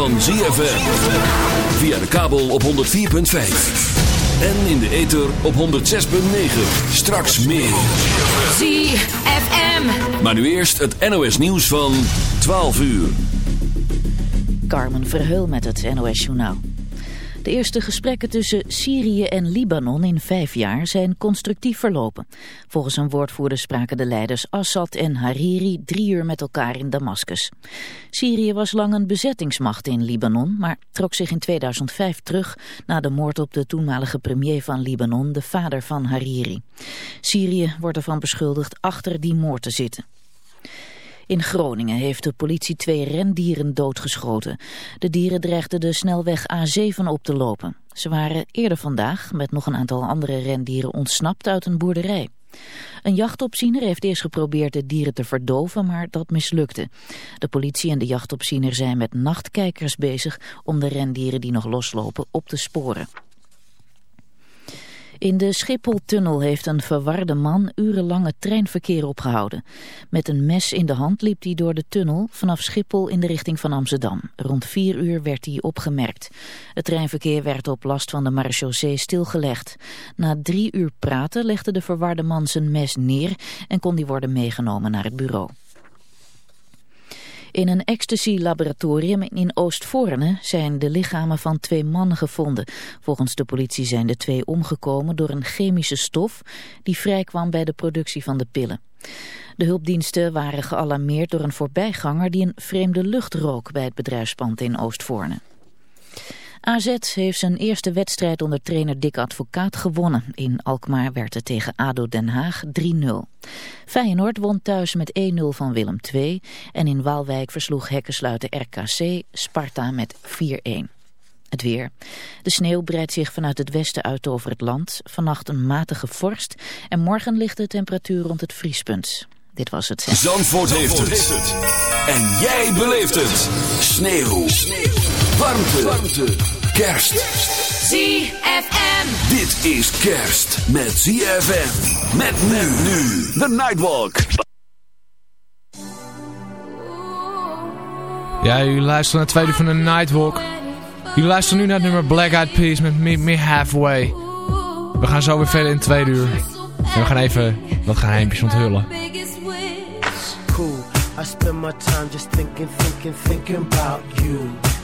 van ZFM. Via de kabel op 104.5. En in de ether op 106.9. Straks meer. ZFM. Maar nu eerst het NOS nieuws van 12 uur. Carmen Verheul met het NOS Journaal. De eerste gesprekken tussen Syrië en Libanon in vijf jaar zijn constructief verlopen. Volgens een woordvoerder spraken de leiders Assad en Hariri drie uur met elkaar in Damascus. Syrië was lang een bezettingsmacht in Libanon, maar trok zich in 2005 terug na de moord op de toenmalige premier van Libanon, de vader van Hariri. Syrië wordt ervan beschuldigd achter die moord te zitten. In Groningen heeft de politie twee rendieren doodgeschoten. De dieren dreigden de snelweg A7 op te lopen. Ze waren eerder vandaag met nog een aantal andere rendieren ontsnapt uit een boerderij. Een jachtopziener heeft eerst geprobeerd de dieren te verdoven, maar dat mislukte. De politie en de jachtopziener zijn met nachtkijkers bezig om de rendieren die nog loslopen op te sporen. In de Schipholtunnel heeft een verwarde man urenlang het treinverkeer opgehouden. Met een mes in de hand liep hij door de tunnel vanaf Schiphol in de richting van Amsterdam. Rond vier uur werd hij opgemerkt. Het treinverkeer werd op last van de marechaussee stilgelegd. Na drie uur praten legde de verwarde man zijn mes neer en kon die worden meegenomen naar het bureau. In een ecstasy-laboratorium in Oostvoorne zijn de lichamen van twee mannen gevonden. Volgens de politie zijn de twee omgekomen door een chemische stof die vrijkwam bij de productie van de pillen. De hulpdiensten waren gealarmeerd door een voorbijganger die een vreemde lucht rook bij het bedrijfspand in Oostvoorne. AZ heeft zijn eerste wedstrijd onder trainer Dick Advocaat gewonnen. In Alkmaar werd het tegen ADO Den Haag 3-0. Feyenoord won thuis met 1-0 van Willem II. En in Waalwijk versloeg hekkensluiter RKC Sparta met 4-1. Het weer. De sneeuw breidt zich vanuit het westen uit over het land. Vannacht een matige vorst. En morgen ligt de temperatuur rond het vriespunt. Dit was het. Zandvoort heeft het. En jij beleeft het. Sneeuw. Warmte. Warmte. Kerst. ZFM. Dit is kerst met ZFM. Met nu nu. The Nightwalk. Ja, u luistert naar het tweede uur van de Nightwalk. U luistert nu naar het nummer Black Eyed Peas met Meet Me Halfway. We gaan zo weer verder in tweede uur. En we gaan even wat geheimpjes onthullen. cool. I spend my time just thinking, thinking, thinking about you.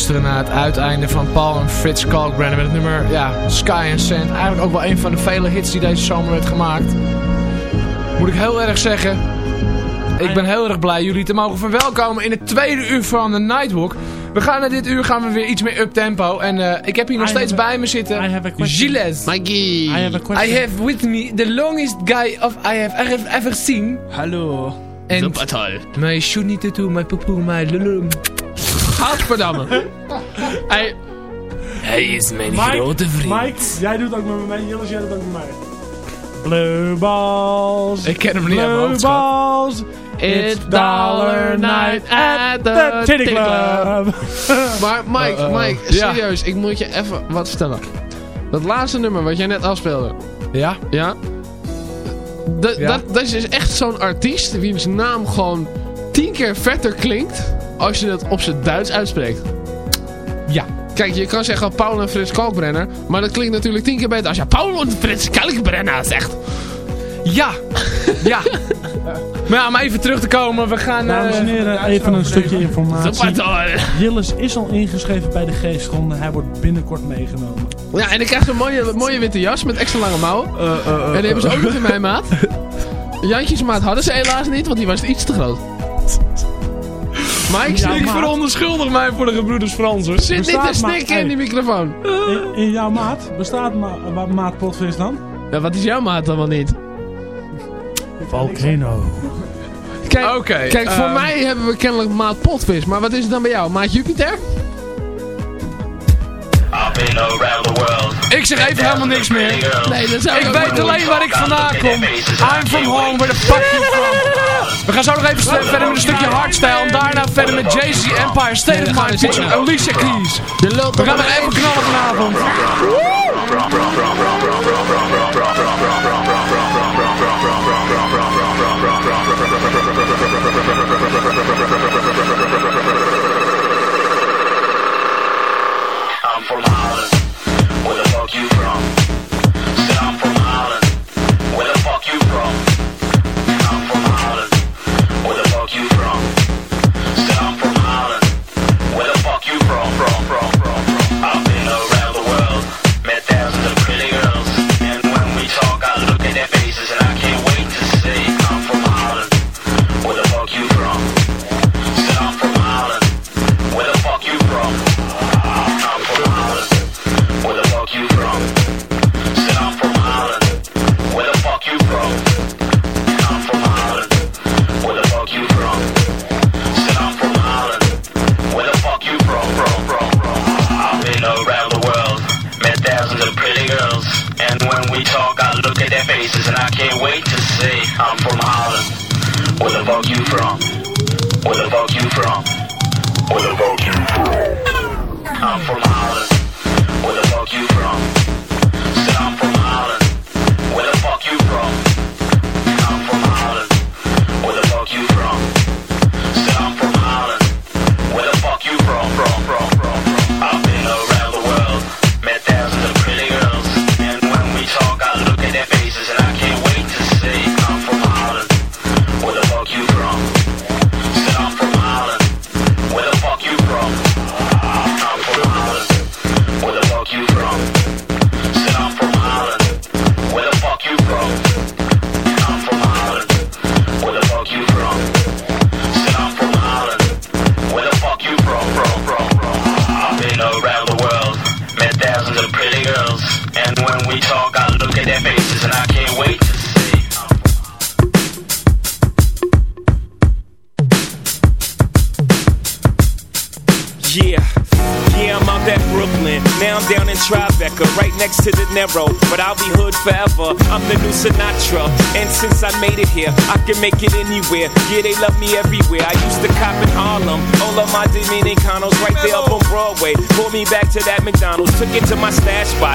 Luisteren naar het uiteinde van Paul en Fritz Kalkbrenner met het nummer ja, Sky and Sand. Eigenlijk ook wel een van de vele hits die deze zomer werd gemaakt. Moet ik heel erg zeggen. Ik ben heel erg blij jullie te mogen verwelkomen in het tweede uur van de Nightwalk. We gaan naar dit uur gaan we weer iets meer up-tempo. En eh, ik heb hier nog I steeds bij me zitten. I have a question. Gilles. Mikey. I have a question. I have with me the longest guy of I have ever, ever seen. Hallo. Should need to do my poepoe, my lulu. Gadverdamme. Hey, Hij is mijn Mike, Mike, jij doet ook met me mee. Jillis, jij doet ook met mij. Blue balls. Ik ken hem niet uit mijn Blue hoofd, balls. It's dollar night at the Titty Club. maar Mike, Uh-oh. Mike, Ja. serieus, ik moet je even wat vertellen. Dat laatste nummer wat jij net afspeelde, Ja? ja? Dat, Ja. dat, dat is dus echt zo'n artiest wiens naam gewoon tien keer vetter klinkt als je het op zijn Duits uitspreekt. Ja. Kijk, je kan zeggen Paul en Frits Kalkbrenner, maar dat klinkt natuurlijk tien keer beter als je Paul en Frits Kalkbrenner zegt. Ja. ja. maar ja, om even terug te komen. We gaan... Dames en eh, heren, even een stukje informatie. Jillis is al ingeschreven bij de geestronde. Hij wordt binnenkort meegenomen. Ja, en ik krijg zo'n mooie, mooie witte jas met extra lange mouwen. en die hebben ze ook nog in mijn maat. Jantjes maat hadden ze helaas niet, want die was iets te groot. Maar ik maat. veronderschuldig mij voor de gebroeders Fransers. zit niet te Bestaat maar- snikken in die microfoon. In, in jouw maat? Bestaat ma maat potvis dan? Ja, wat is jouw maat dan wel niet? Volcano. Kijk, kijk voor ehm, mij hebben we kennelijk maat potvis. Maar wat is het dan bij jou? Maat Jupiter? I've been around the world. Ik zeg even helemaal niks meer. Nee, dat zou Ik weet alleen waar ik vandaan kom. I'm from home, where the fuck you from? We gaan zo nog even verder met een stukje hardstyle. En daarna verder met Jay-Z Empire State of Mind featuring Alicia Keys. We gaan nog nog even knallen vanavond. I'm from Holland. Where the fuck you from? I'm from Holland. I can make it anywhere. Yeah, they love me everywhere. I used to cop in Harlem. All of my Dominicanos right there up on Broadway. Pulled me back to that McDonald's. Took it to my stash spot,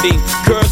see. Girls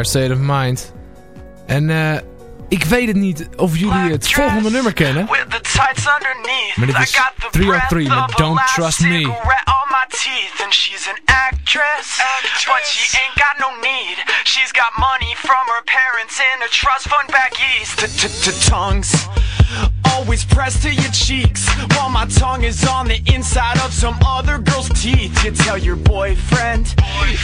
Empire, Empire State of Mind. En eh, ik weet het niet of jullie het volgende nummer kennen. With the tights underneath. Maar dit is I 303 met Don't last Trust Me. cigarette on teeth, and she's an actress, but she ain't got no need. She's got money from her parents in a trust fund back east. t -t -t tongues always pressed to your cheeks, while my tongue is on the inside of some other girl's teeth. You tell your boyfriend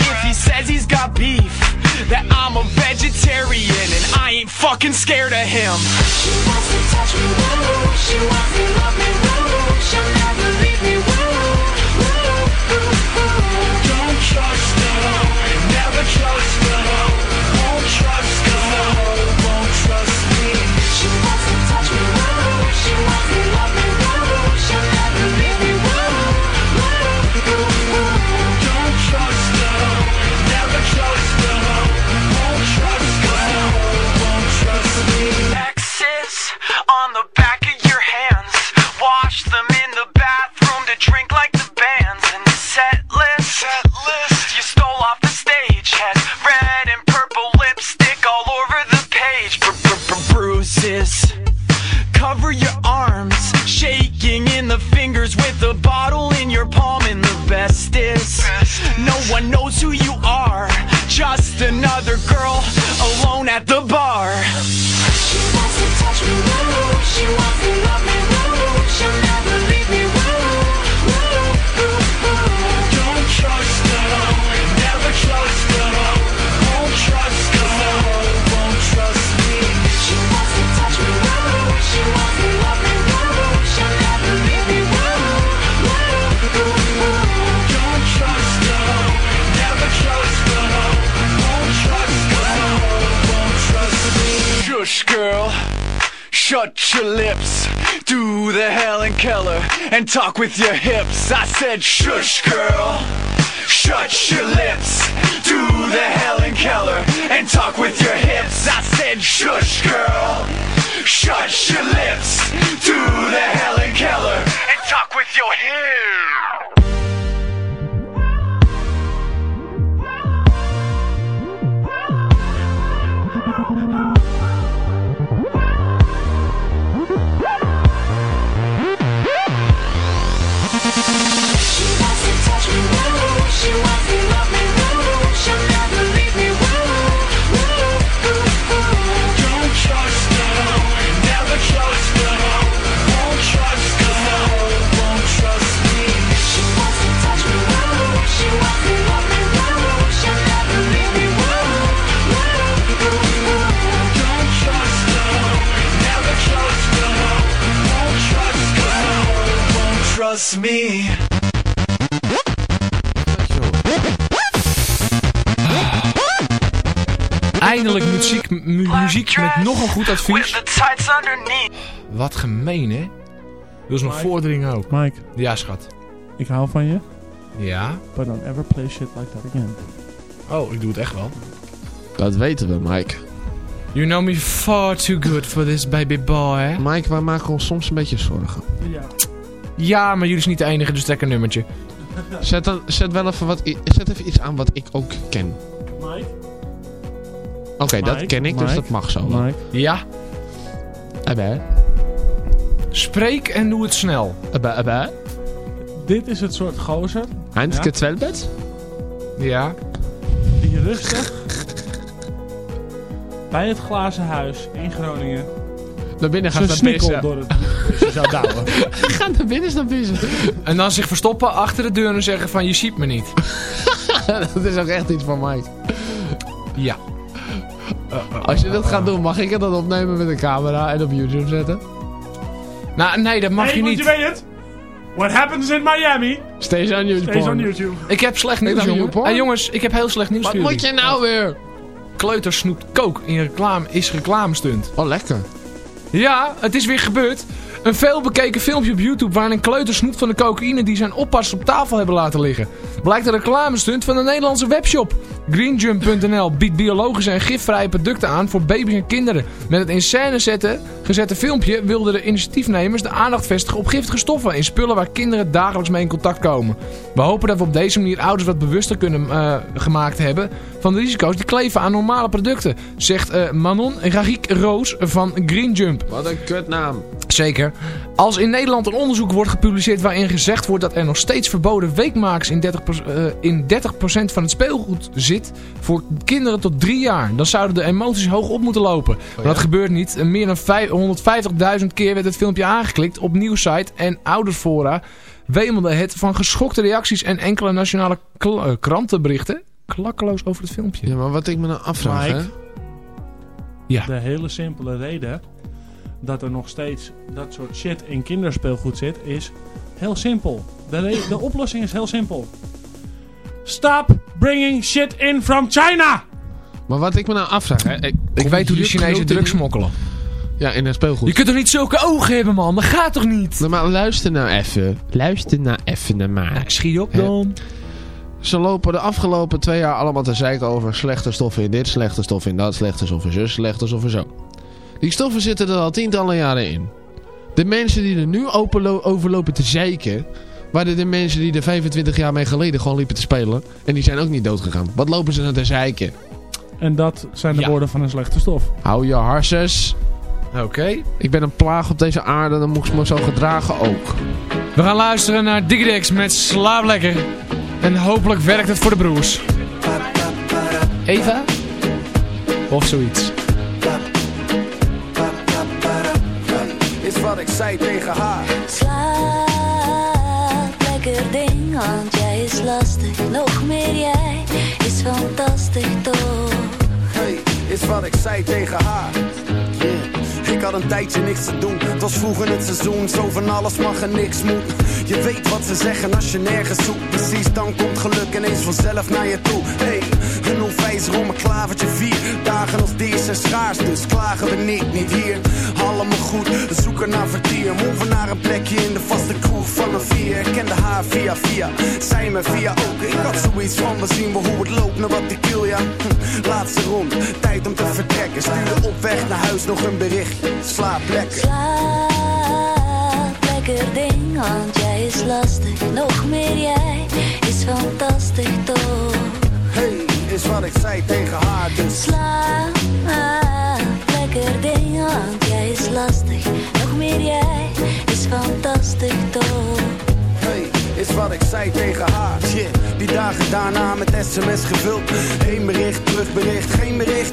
if he says he's got beef that I'm a vegetarian and I ain't fucking scared of him. She wants to touch me, woo. She wants to love me, woo. She'll never leave me, woo. Woo, woo, woo. Don't trust her, never trust a bottle in your palm and the best is. No one knows who you are. Just another girl Shut your lips. Do the Helen Keller and talk with your hips. I said, shush, girl. Shut your lips. Do the Helen Keller and talk with your hips. I said, shush, girl. Shut your lips. Do the Helen Keller and talk with your hips. Me. Eindelijk muziek, mu- muziek met nog een goed advies. Wat gemeen, hè? Wil ze nog voordringen ook? Mike, Ja, schat. ik hou van je. Ja? But don't ever play shit like that again. Oh, ik doe het echt wel. Dat weten we, Mike. You know me far too good for this baby boy. Mike, wij maken ons soms een beetje zorgen. Ja. Ja, maar jullie is niet de enige, dus trek een nummertje. Zet, dan, zet wel even, wat, i- zet even iets aan wat ik ook ken. Mike? Oké, dat Mike, ken ik, dus Mike, dat mag zo. Mike? Ja? Abba. Spreek en doe het snel. Abba, abba. Dit is het soort gozer Eindelijk Ja? Ja? die rustig bij het glazen huis in Groningen Naar binnen gaan zijn staan pissen. door het busje zou douwen. Ga naar binnen staan pissen. En dan zich verstoppen achter de deur en zeggen van je ziet me niet. dat is ook echt iets van Mike. Ja. Als je dat gaat doen, mag ik het dan opnemen met een camera en op YouTube zetten? Nou, nee, dat mag hey, je niet. je weet het. What happens in Miami Steeds on YouTube. stays on YouTube. Ik heb slecht nieuws, jongen. Hey, jongens, ik heb heel slecht nieuws Wat voor moet je nou weer? Kleuter snoept kook in reclame is reclamestunt. Oh, lekker. Ja, het is weer gebeurd. Een veelbekeken filmpje op YouTube waarin een kleuter snoept van de cocaïne die zijn oppas op tafel hebben laten liggen. Blijkt een reclamestunt van een Nederlandse webshop. Greenjump.nl biedt biologische en gifvrije producten aan voor baby's en kinderen. Met het in scène zetten, gezette filmpje wilden de initiatiefnemers de aandacht vestigen op giftige stoffen in spullen waar kinderen dagelijks mee in contact komen. We hopen dat we op deze manier ouders wat bewuster kunnen eh, gemaakt hebben van de risico's die kleven aan normale producten, zegt eh, Manon Ragiek Roos van Greenjump. Wat een kutnaam. Zeker. Als in Nederland een onderzoek wordt gepubliceerd waarin gezegd wordt dat er nog steeds verboden weekmakers in 30%, eh, in 30% van het speelgoed zit voor kinderen tot drie jaar, dan zouden de emoties hoog op moeten lopen. Maar dat gebeurt niet. Meer dan vijf- 150.000 keer werd het filmpje aangeklikt op nieuwsite en oudersfora wemelde het van geschokte reacties en enkele nationale kl- eh, krantenberichten klakkeloos over het filmpje. Ja, maar wat ik me nou afvraag, Mike. hè? Ja. De hele simpele reden dat er nog steeds dat soort shit in kinderspeelgoed zit, is heel simpel. De, de oplossing is heel simpel. Stop bringing shit in from China! Maar wat ik me nou afvraag, hè? Ik, Ik weet hoe de Chinezen drugs smokkelen. Ja, in het speelgoed. Je kunt toch niet zulke ogen hebben, man? Dat gaat toch niet? Nou, maar luister nou even. Luister nou even naar mij. Schiet op Hè? dan. Ze lopen de afgelopen twee jaar allemaal te zeiken over slechte stoffen in dit, slechte stoffen in dat, slechte stoffen zus, slechte stoffen zo. Die stoffen zitten er al tientallen jaren in. De mensen die er nu openlo- over lopen te zeiken, waren de mensen die er 25 jaar mee geleden gewoon liepen te spelen. En die zijn ook niet doodgegaan. Wat lopen ze nou te zeiken? En dat zijn de Ja. woorden van een slechte stof. Hou je harses. Oké. Ik ben een plaag op deze aarde, dan moet ik me zo gedragen ook. We gaan luisteren naar Digidex met Slaap Lekker. En hopelijk werkt het voor de broers. Eva? Of zoiets. Wat ik zei tegen haar. Slaap lekker ding, want jij is lastig. Nog meer jij is fantastisch toch? Hey, is wat ik zei tegen haar. Yeah. Ik had een tijdje niks te doen. Het was vroeg in het seizoen, zo van alles mag en niks moet. Je weet wat ze zeggen als je nergens zoekt. Precies, dan komt geluk ineens vanzelf naar je toe. Hey, een onwijzer om een klavertje vier. Dagen als deze schaars, dus klagen we niet, niet hier. Allemaal goed, we zoeken naar vertier. Move naar een plekje in de vaste kroeg van een vier. Ik kende haar via via, zij me via ook. Ik had zoiets van, we zien wel hoe het loopt, naar wat ik wil, ja. Hm, Laatste rond, tijd om te vertrekken. Stuurde op weg naar huis nog een berichtje. Slaap lekker. Slaap lekker ding, want jij is lastig. Nog meer jij is fantastisch toch? Hey, is wat ik zei tegen haar, dus Slaap lekker ding, want jij is lastig. Nog meer jij is fantastisch toch? Hey, is wat ik zei tegen haar. Shit, die dagen daarna met sms gevuld. Eén bericht, terugbericht, geen bericht.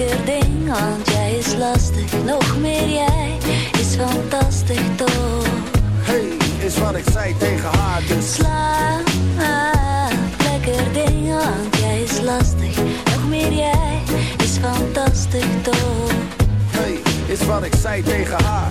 lekker ding, want jij is lastig. Nog meer jij is fantastisch toch? Hey, is wat ik zei tegen haar dus Slaap lekker ding, want jij is lastig. Nog meer jij is fantastisch toch? Hey, is wat ik zei tegen haar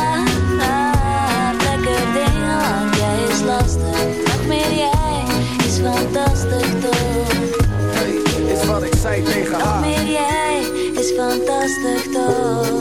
fantastisch toch?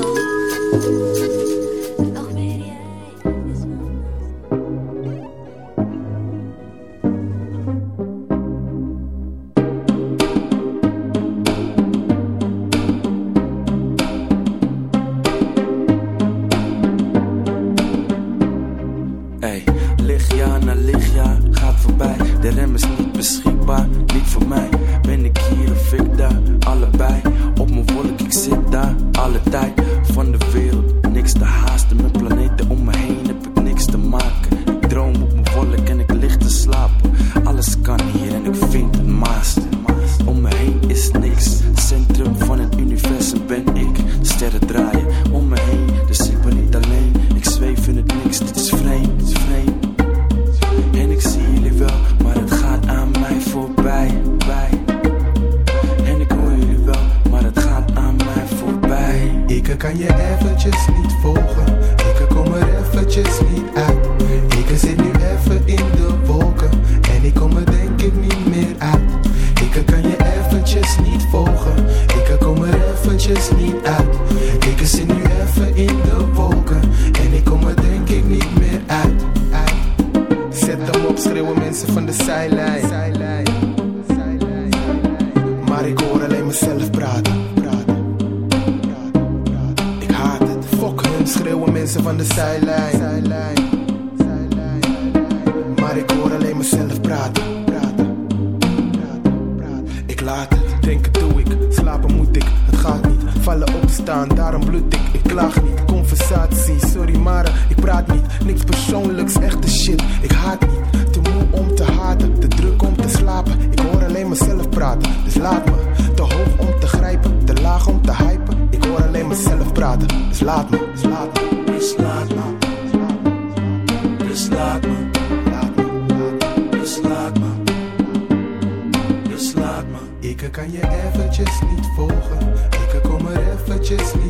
Denken doe ik, slapen moet ik, het gaat niet. Vallen opstaan, daarom bloed ik, ik klaag niet. Conversatie, sorry maar ik praat niet. Niks persoonlijks, echte shit, ik haat niet. Te moe om te haten, te druk om te slapen. Ik hoor alleen mezelf praten, dus laat me. Te hoog om te grijpen, te laag om te hypen. Ik hoor alleen mezelf praten, dus laat me. Dus laat me, dus laat me. Kan je eventjes niet volgen. Ik kom er eventjes niet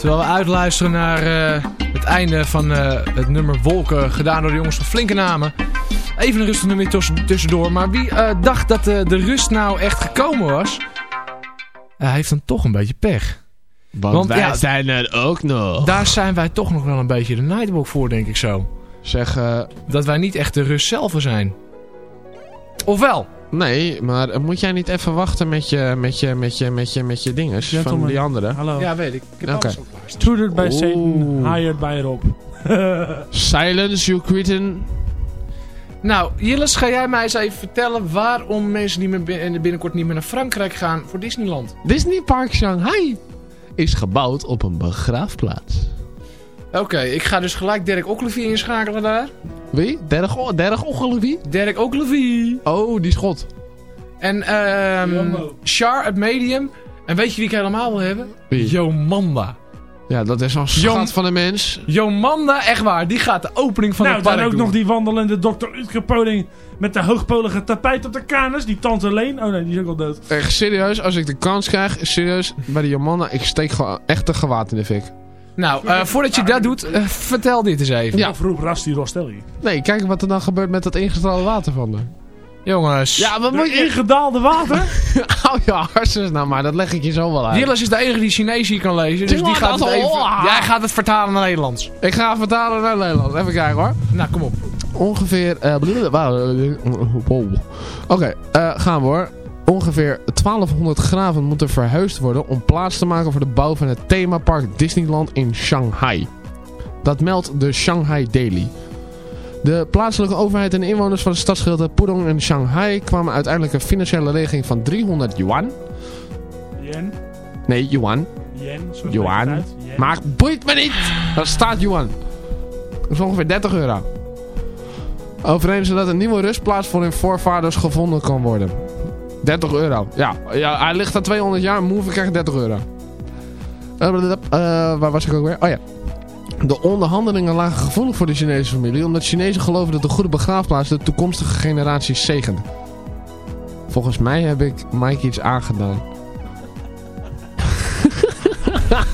Terwijl we uitluisteren naar eh, het einde van eh, het nummer Wolken, gedaan door de jongens van Flinke Namen. Even een rustig nummer tuss- tussendoor. Maar wie eh, dacht dat de rust nou echt gekomen was, hij heeft dan toch een beetje pech. Want, wij ja, zijn er ook nog. daar zijn wij toch nog wel een beetje de Nightwalk voor, denk ik zo. Zeg, Dat wij niet echt de rust zelf zijn. Ofwel? Nee, maar eh, moet jij niet even wachten met je, met je, met je, met je, met je dinges van die anderen? Hallo. Ja, weet ik. Ik heb opgeluisterd. Tutored by Satan, hired by Rob. Silence, you quitten. Nou, Jilles, ga jij mij eens even vertellen waarom mensen niet meer bin- binnenkort niet meer naar Frankrijk gaan voor Disneyland? Disney Park Shanghai is gebouwd op een begraafplaats. Oké, ik ga dus gelijk Dirk Ocklevie inschakelen daar. Wie? Derg, O- Derg? Dirk Ocklevie. Oh, die schot. En ehm Jumbo. Char, het medium. En weet je wie ik helemaal wil hebben? Wie? Jomanda. Ja, dat is zo'n Jong- schat van een mens. Jomanda, echt waar. Die gaat de opening van nou, het park dan ook doen. nog die wandelende Dr. Utker Poding met de hoogpolige tapijt op de kanus. Die tante Leen. Oh nee, die is ook al dood. Echt serieus, als ik de kans krijg, serieus, bij de Jomanda, ik steek gewoon echt een gewaad in de fik. Nou, eh, voordat je dat doet, eh, vertel dit eens even. Ja. Of roep Rasti Rostelli. Nee, kijk wat er dan gebeurt met dat ingestraalde water van haar. Jongens. Ja, wat moet De je... ingedaalde water? Hou je hersens nou maar, dat leg ik je zo wel uit. Jilles is de enige die Chinees hier kan lezen. Dus die gaat het even, jij gaat het vertalen naar Nederlands. Ik ga vertalen naar Nederland. Even kijken hoor. Nou, kom op. Ongeveer... eh, wow. Oké, eh, gaan we hoor. Ongeveer 1200 graven moeten verhuisd worden om plaats te maken voor de bouw van het themapark Disneyland in Shanghai. Dat meldt de Shanghai Daily. De plaatselijke overheid en inwoners van de stadsgedeelte Pudong en Shanghai kwamen uiteindelijk een financiële regeling van 300 yuan. Yen. Nee, yuan. Yen. Yuan. Yen. Maar boeit me niet. Dat staat yuan. Dat is ongeveer 30 euro. Overeen zodat een nieuwe rustplaats voor hun voorvaders gevonden kan worden. 30 euro. Ja, ja hij ligt daar 200 jaar. Move krijgt 30 euro. Eh, eh, waar was ik ook weer? Oh ja. De onderhandelingen lagen gevoelig voor de Chinese familie. Omdat Chinezen geloven dat de goede begraafplaats de toekomstige generaties zegent. Volgens mij heb ik Mike iets aangedaan.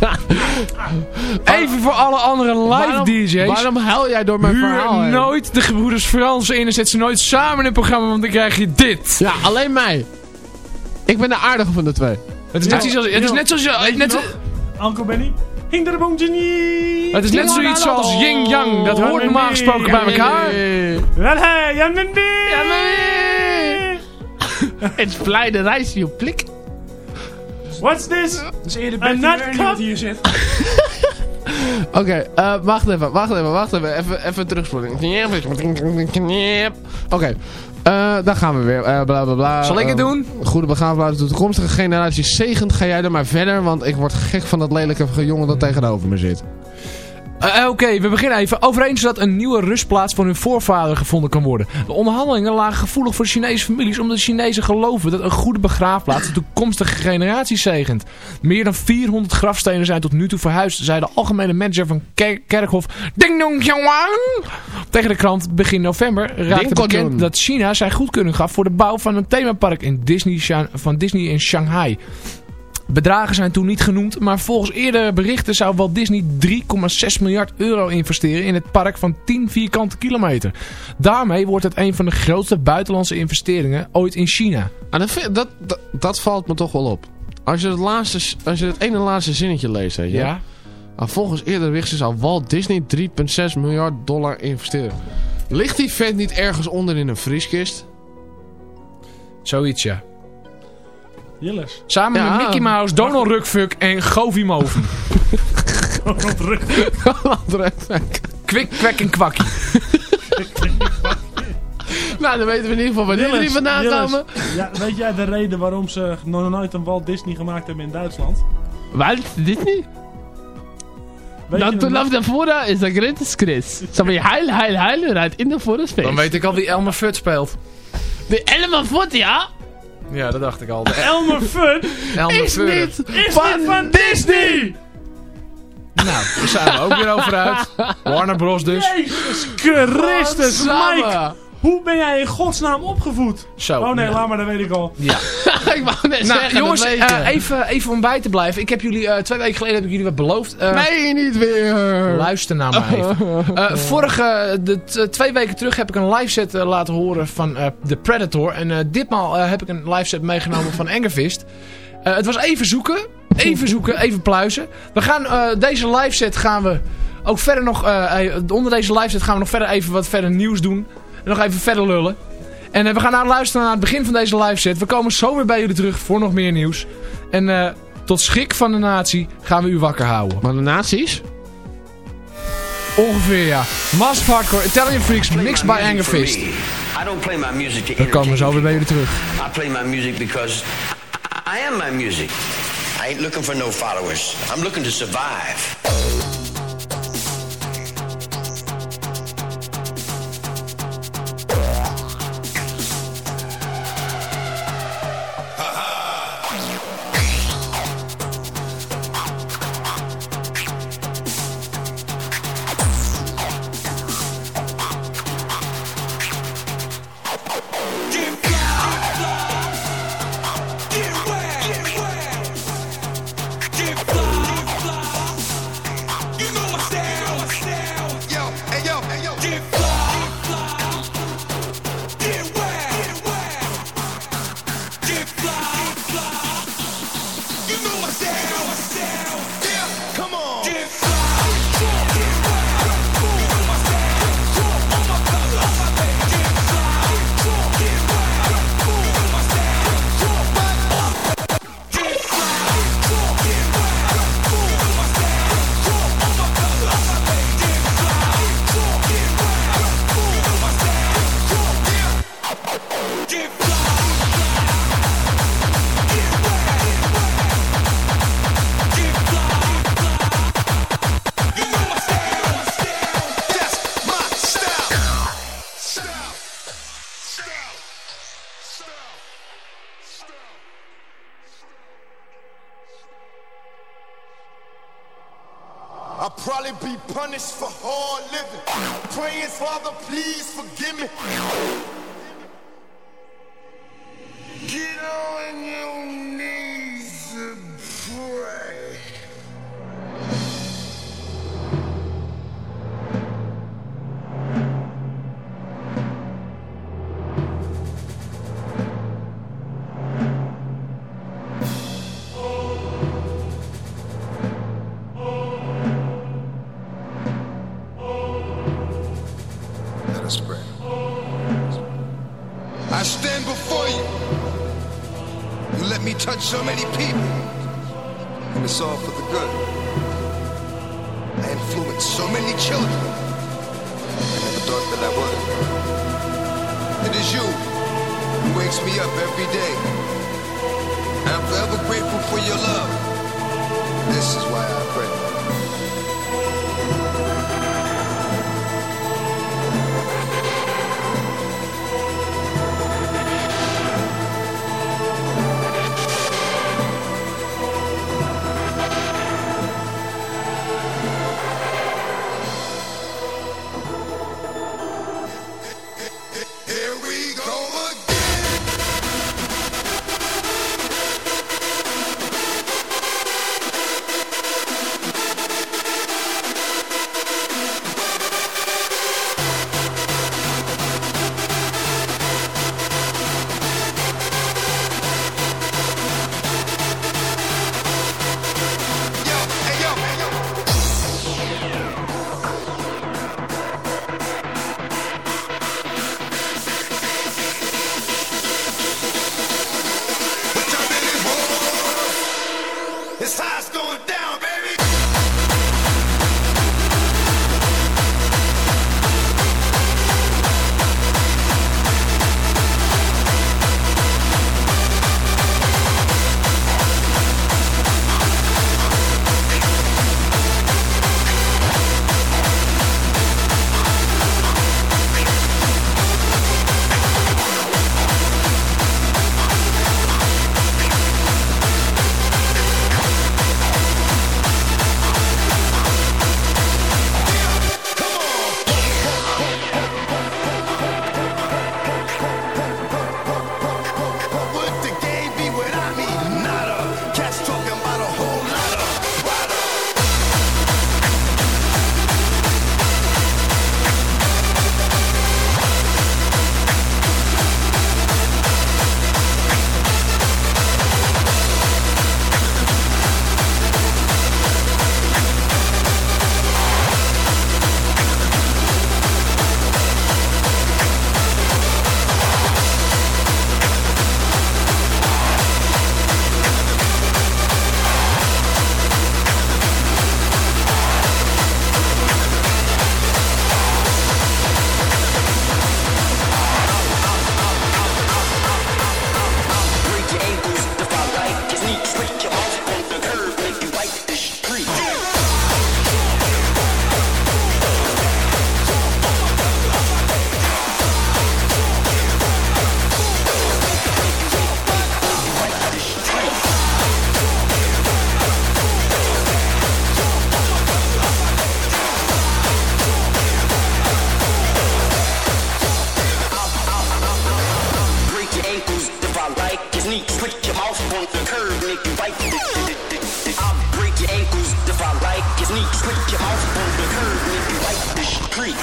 Even voor alle andere live Waarom- DJ's. Waarom huil jij door mijn Huur verhaal heen? nooit de gebroeders Frans in en zet ze nooit samen in het programma, want dan krijg je dit. Ja, alleen mij. Ik ben de aardige van de twee. Het is net, Ja, zoals, het is net zoals... je- Net, nog? Uncle Benny. Hing de bongenie. het is net zoiets zoals yin yang. Dat hoort normaal gesproken bij elkaar. Het is blij de reis je plik. What's this? Dat is eerder Een wat hier zit. Oké, eh, wacht even, wacht even, wacht even. Even, even terugspoelen. Oké, eh, daar gaan we weer. Eh, bla bla bla. Zal ik het doen? Goede begraafplaats. De toekomstige generatie zegent. Ga jij er maar verder, want ik word gek van dat lelijke jongen dat tegenover me zit. Eh, Oké, we beginnen even. Overeen zodat een nieuwe rustplaats voor hun voorvader gevonden kan worden. De onderhandelingen lagen gevoelig voor Chinese families omdat de Chinezen geloven dat een goede begraafplaats de toekomstige generaties zegent. Meer dan 400 grafstenen zijn tot nu toe verhuisd, zei de algemene manager van Ker- Kerkhof Ding Dong Xiaowang tegen de krant begin november. Raakte bekend dat China zijn goedkeuring gaf voor de bouw van een themapark in Disney, van Disney in Shanghai. Bedragen zijn toen niet genoemd, maar volgens eerdere berichten zou Walt Disney 3,6 miljard euro investeren in het park van 10 vierkante kilometer. Daarmee wordt het een van de grootste buitenlandse investeringen ooit in China. Ah, dat, dat, dat valt me toch wel op. Als je het, laatste, als je het ene laatste zinnetje leest, weet je. Ja? Ah, volgens eerdere berichten zou Walt Disney 3,6 miljard dollar investeren. Ligt die vent niet ergens onder in een vrieskist? Zoiets, ja. Jilles. Samen Ja. met Mickey Mouse, Donald Ruckfuck en Govi Movi. Kwik, kwek en kwakkie. nou, dan weten we in ieder geval waar die Jilles, vandaan Jilles. komen. Ja, weet jij de reden waarom ze nog nooit een Walt Disney gemaakt hebben in Duitsland? Walt Disney? Dan toen af daarvoor is de greatest Chris. Zo je heil, heil, heil, rijdt in de forest space. Dan weet ik al wie Elmer Fudd speelt. De Elmer Fudd, ja? Ja, dat dacht ik al. Elmer Fudd Elmer Is Fudd. niet is van niet van Disney! Nou, daar zijn we ook weer over uit. Warner Bros dus. Jezus Christus. Mike! Hoe ben jij in godsnaam opgevoed? Zo. Oh nee, nou. laat maar, dat weet ik al. Ja. ik wou net Nou, zeggen, jongens, dat weet je. eh, even, even om bij te blijven. Ik heb jullie, eh, twee weken geleden heb ik jullie wat beloofd. Eh, Nee, niet weer. Luister nou maar even. Eh, vorige, de, twee weken terug heb ik een live set laten horen van eh The Predator. En eh, ditmaal heb ik een live set meegenomen van Engerfist. Eh, het was even zoeken. Even zoeken, even pluizen. We gaan eh, deze live set gaan we ook verder nog... onder deze live set gaan we nog verder even wat verder nieuws doen. Nog even verder lullen. En eh, we gaan nou luisteren naar het begin van deze live set. We komen zo weer bij jullie terug voor nog meer nieuws. En eh, tot schrik van de natie gaan we u wakker houden. Maar de nazi's? Ongeveer, ja. Massive Hardcore, Italian Freaks, mixed by Anger Fist. I don't play my music to Dan komen we zo weer bij jullie terug. I play my music because I I am my music. I ain't looking for no followers. I'm looking to survive. me up every day. I'm forever grateful for your love. This is why I pray.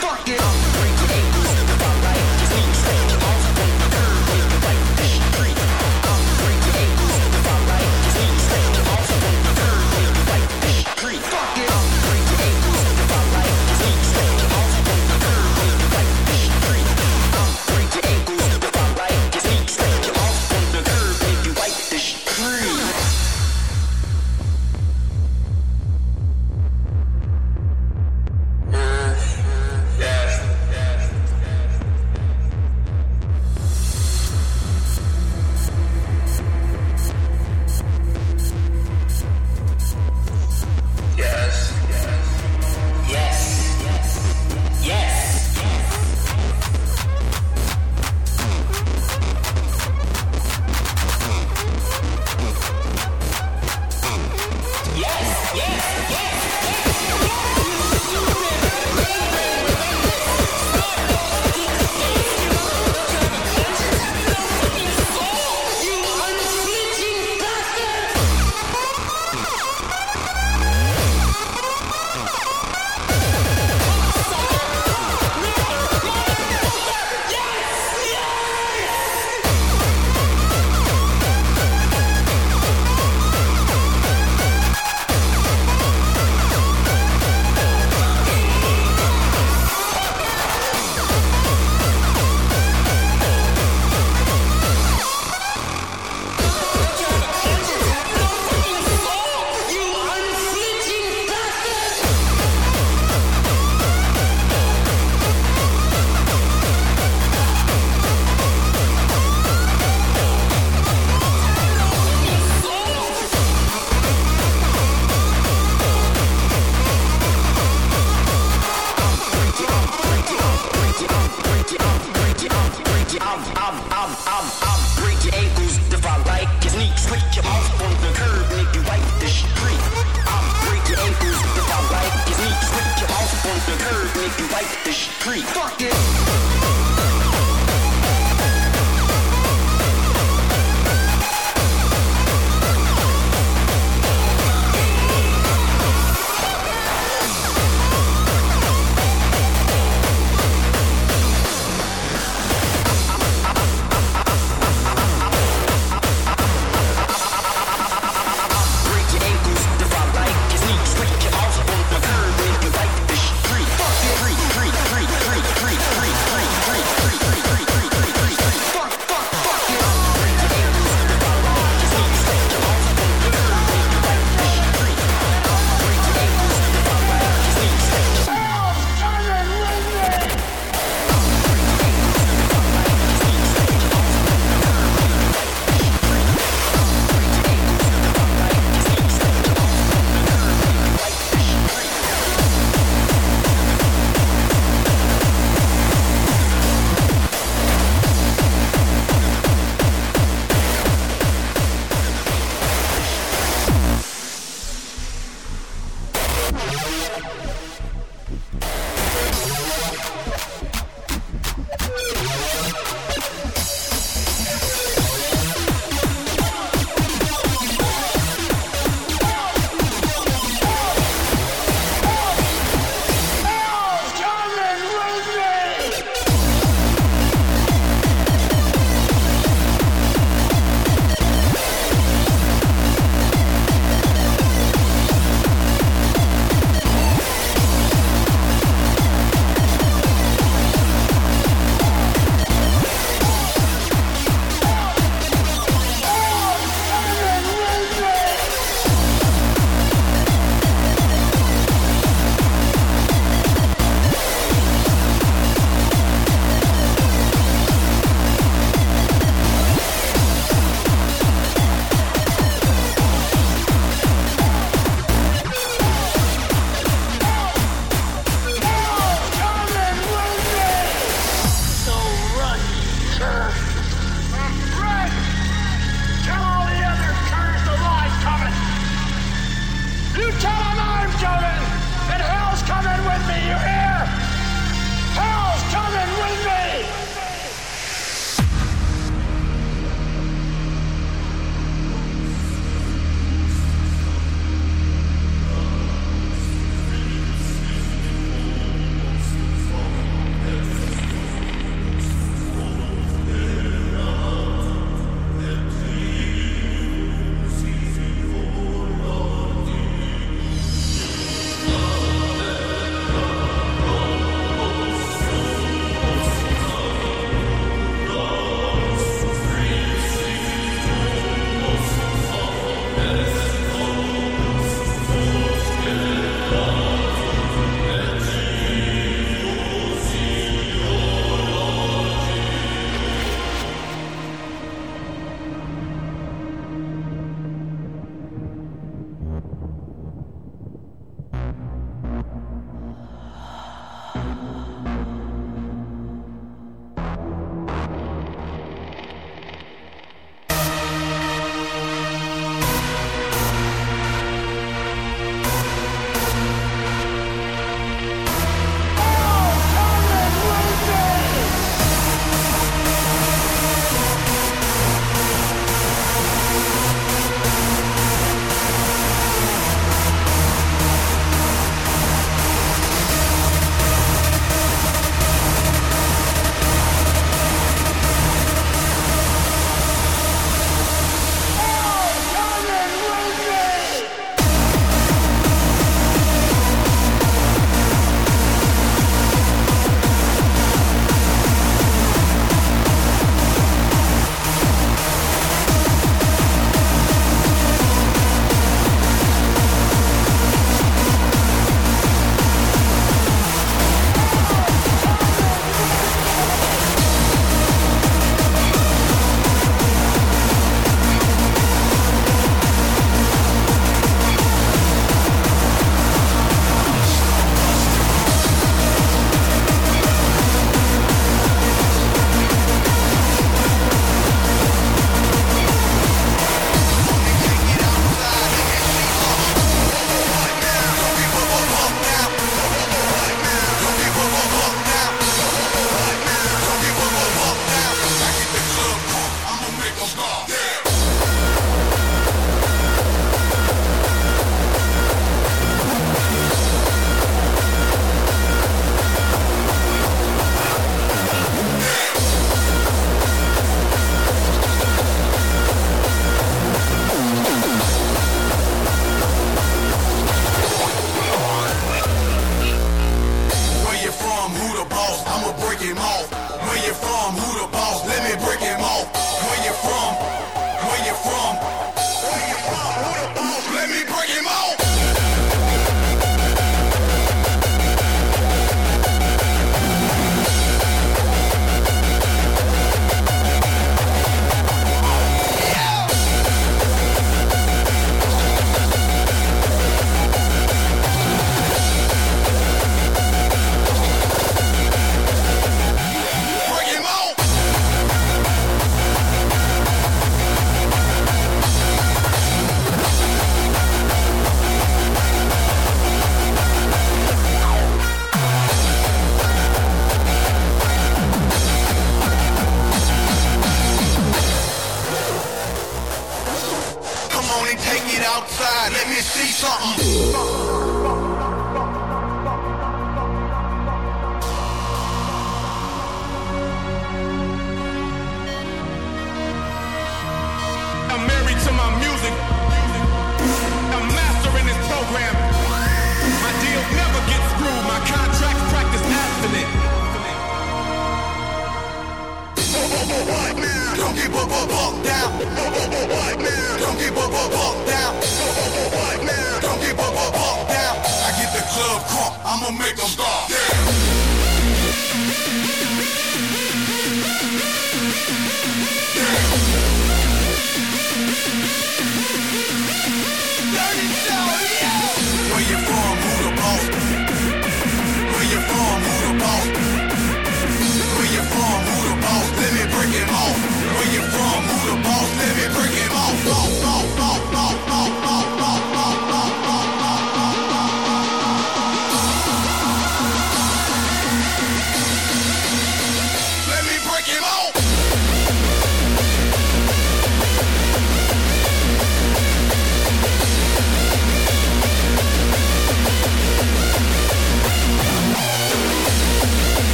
fuck it up.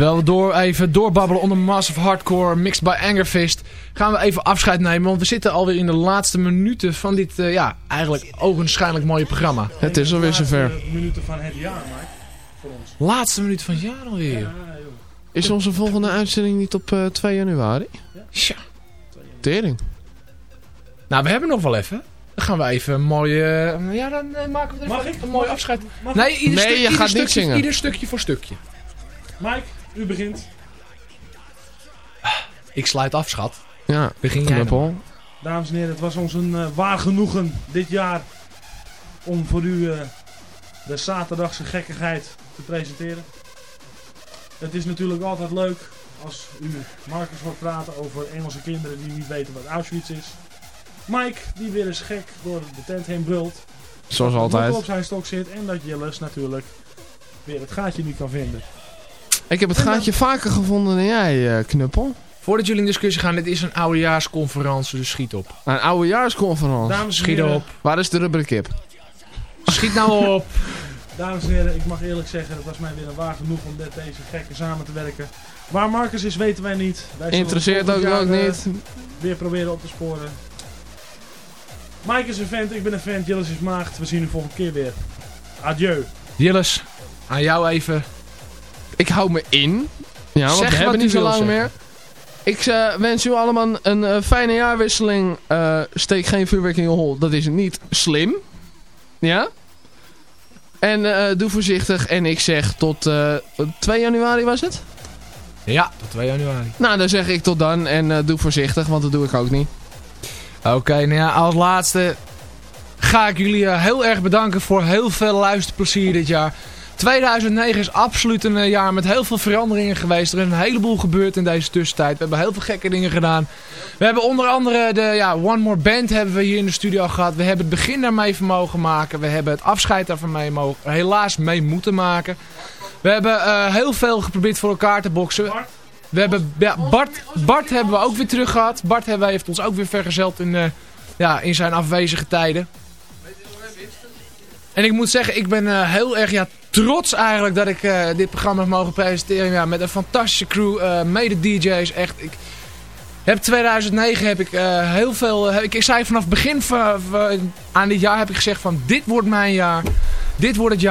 Terwijl we door, even doorbabbelen onder Massive Hardcore Mixed by Angerfist, gaan we even afscheid nemen. Want we zitten alweer in de laatste minuten van dit, eh, ja, eigenlijk ogenschijnlijk mooie programma. Het is alweer zover. De minuten van het jaar, Mike. Voor ons. Laatste minuut van het jaar alweer. Ja, joh. Is onze volgende uitzending niet op eh, 2 januari? Tja. Tering. Nou, we hebben nog wel even. Dan gaan we even een mooie... eh, ja, dan eh, maken we er Mag even ik? een mooi afscheid. mag nee, ieder Nee, stuk- je ieder gaat niet stukje- zingen. Ieder stukje voor stukje. Mike, u begint. Ik sluit af, schat. Ja, Begin jij knuppel. Dames en heren, het was ons een eh, waar genoegen dit jaar om voor u eh, de zaterdagse gekkigheid te presenteren. Het is natuurlijk altijd leuk als u Marcus hoort praten over Engelse kinderen die niet weten wat Auschwitz is. Mike, die weer eens gek door de tent heen brult. Zoals Dat altijd. Mokkel op zijn stok zit en dat Jillis natuurlijk weer het gaatje niet kan vinden. Ik heb het gaatje vaker gevonden dan jij, eh, knuppel. Voordat jullie in discussie gaan, dit is een oudejaarsconferentie, dus schiet op. Een oudejaarsconferentie. Dames en Schiet heren, op. Waar is de rubberkip? Schiet nou op. Dames en heren, ik mag eerlijk zeggen, het was mij weer een waar genoeg om met deze gekken samen te werken. Waar Marcus is, weten wij niet. Wij Interesseert ook, ook eh, niet. Weer proberen op te sporen. Mike is een vent, ik ben een vent, Jillis is maagd. We zien u volgende keer weer. Adieu. Jillis, aan jou even. Ik hou me in. Ja, want Zeg we hebben niet zo lang zeggen. meer. Ik eh, wens u allemaal een eh, fijne jaarwisseling. Eh, steek geen vuurwerk in je hol. Dat is niet slim. Ja? En eh, doe voorzichtig. En ik zeg tot eh 2 januari was het? Ja, tot 2 januari. Nou, dan zeg ik tot dan. En eh, doe voorzichtig, want dat doe ik ook niet. Oké, nou ja, als laatste ga ik jullie heel erg bedanken voor heel veel luisterplezier dit jaar. 2009 is absoluut een eh, jaar met heel veel veranderingen geweest. Er is een heleboel gebeurd in deze tussentijd. We hebben heel veel gekke dingen gedaan. We hebben onder andere de ja, One More Band hebben we hier in de studio gehad. We hebben het begin daarmee mogen maken. We hebben het afscheid daarvan mee mogen, helaas mee moeten maken. We hebben eh, heel veel geprobeerd voor elkaar te boksen. We hebben, ja, Bart, Bart hebben we ook weer terug gehad. Bart hebben, heeft ons ook weer vergezeld in, eh, ja, in zijn afwezige tijden. En ik moet zeggen, ik ben eh, heel erg ja, trots eigenlijk dat ik eh, dit programma heb mogen presenteren. Ja, met een fantastische crew, eh, mede-dj's. Echt, ik heb 2009 heb ik heel veel... ik zei vanaf begin van, van- aan dit jaar heb ik gezegd van dit wordt mijn jaar. Dit wordt het jaar.